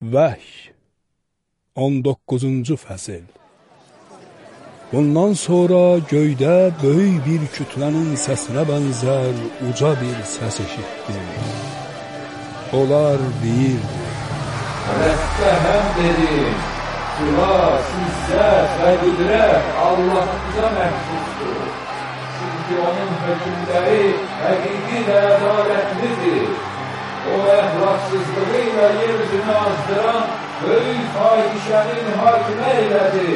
Vəhy 19-cu fəsil Bundan sonra göydə böyük bir kütlənin səsinə bənzər uca bir səs eşitdim. Onlar deyirdi, Rəbbə həmd edin, xilas, izzət və qüdrət Allahımıza məxsusdur. Çünki onun hökmləri həqiqi və ədalətlidir. O əhlaqsızlığı ilə yeryüzünü azdıran böyük fahişənin hakimə elədi.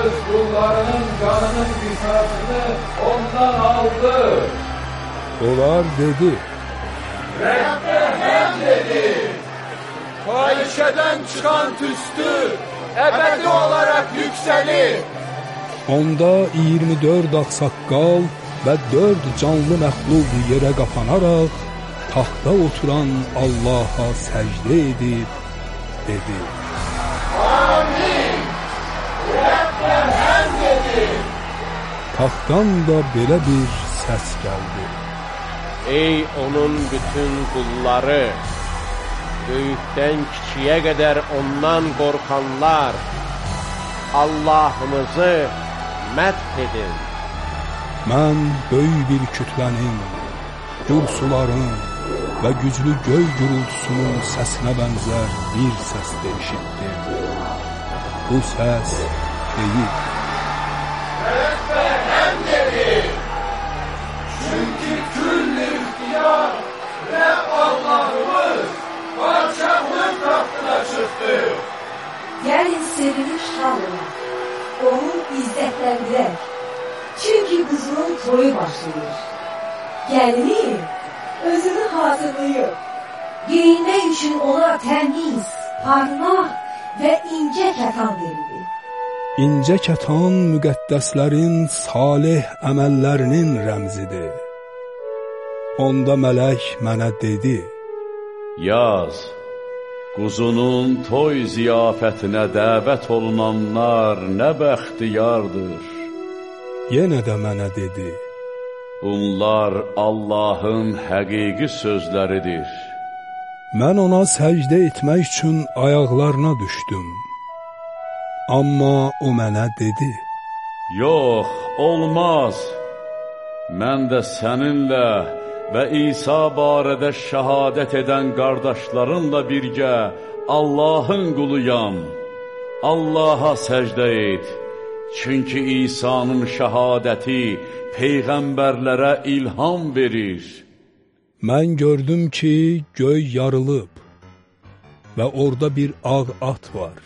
Öz qullarının canının qisasını ondan aldı. onlar dedi, Fahişədən çıxan tüstü əbədi olaraq yüksəlir. Onda 24 ağsaqqal və 4 canlı məxluq yerə qapanaraq taxta oturan Allaha səcdə edib dedi: Taxtdan da belə bir səs gəldi. Ey onun bütün qulları, böyükdən kiçiyə qədər ondan qorxanlar, Allahımızı mədh edin. Mən böyük bir kütlənin, gur suların və güclü göy gürültüsünün səsinə bənzər bir səs də eşitdim. Bu səs deyil. Çünki küllü ixtiyar Rəbb Allahımız padşahlıq taxtına çıxdı. Gəlin sevinib şad olaq, onu izzətləndirək. Çünki qızının toyu başlayır. Gəlini özünü hazırlayır. Geyinmək üçün ona təmiz, parlaq və incə kətan verilir. İncə kətan müqəddəslərin salih əməllərinin rəmzidir. Onda mələk mənə dedi: Yaz, quzunun toy ziyafətinə dəvət olunanlar nə bəxtiyardır. Yenə də mənə dedi: Bunlar Allahın həqiqi sözləridir. Mən ona səcdə etmək üçün ayaqlarına düşdüm. Amma o mənə dedi: Yox, olmaz. Mən də səninlə və İsa barədə şəhadət edən qardaşlarınla birgə Allahın quluyam. Allaha səcdə et. Çünki İsa'nın şəhadəti peyğəmbərlərə ilham verir. Mən gördüm ki, göy yarılıb və orada bir ağ at var.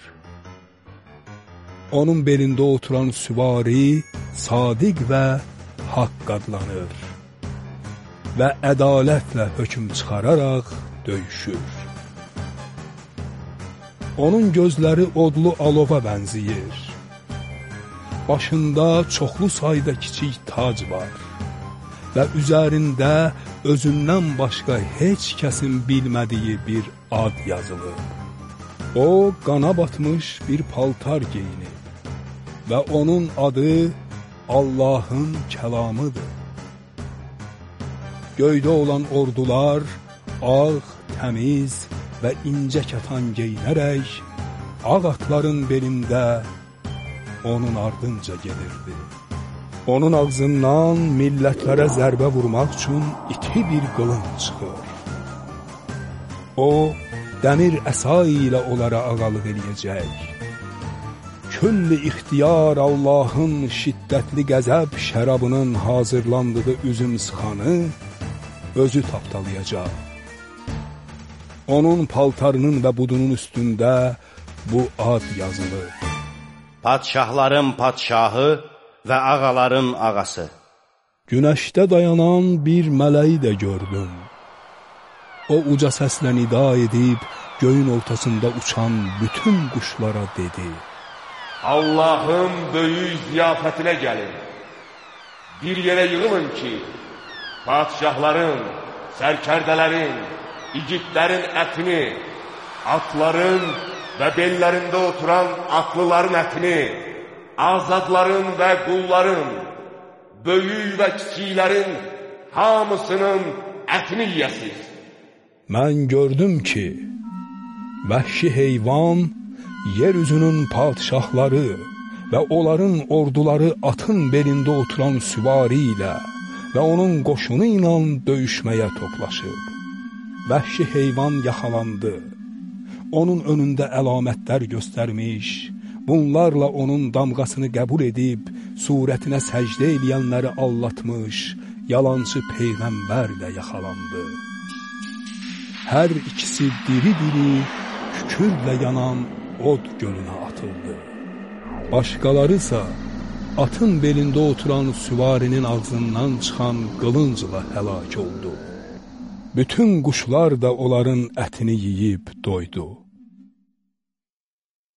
Onun belində oturan süvari sadiq və haqq adlanır və ədalətlə hökm çıxararaq döyüşür. Onun gözləri odlu alova bənziyir. Başında çoxlu sayda kiçik tac var və üzərində özündən başqa heç kəsin bilmədiyi bir ad yazılıb. O, qana batmış bir paltar geyinib və onun adı Allahın kəlamıdır. Göydə olan ordular ağ, təmiz və incə kətan geyinərək ağ atların belində onun ardınca gedirdi. Onun ağzından millətlərə zərbə vurmaq üçün iti bir qılınc çıxır. O, dəmir əsa ilə onlara ağalıq eləyəcək. Külli ixtiyar Allahın şiddətli qəzəb şərabının hazırlandığı üzüm sıxanı özü tapdalayacaq. Onun paltarının və budunun üstündə bu ad yazılır. Padşahların padşahı və ağaların ağası. Günəşdə dayanan bir mələyi də gördüm. O uca səslə nida edib, göyün ortasında uçan bütün quşlara dedi. Allahın böyük ziyafətinə gəlin. Bir yerə yığılın ki, padşahların, sərkərdələrin, igidlərin ətini, atların və bellərində oturan atlıların ətini, azadların və qulların, böyük və kiçiklərin hamısının ətini yiyəsiz. Mən gördüm ki, Vəhşi heyvan, yer üzünün padişahları və onların orduları atın belində oturan süvari ilə və onun qoşunu ilə döyüşməyə toplaşıb. Vəhşi heyvan yaxalandı. Onun önündə əlamətlər göstərmiş, bunlarla onun damğasını qəbul edib, surətinə səcdə eləyənləri allatmış, yalancı peyğəmbərlə yaxalandı. Hər ikisi diri-diri, kükürlə yanan od gölünə atıldı. Başqaları isə atın belində oturan süvarinin ağzından çıxan qılıncla həlak oldu. Bütün quşlar da onların ətini yeyib doydu.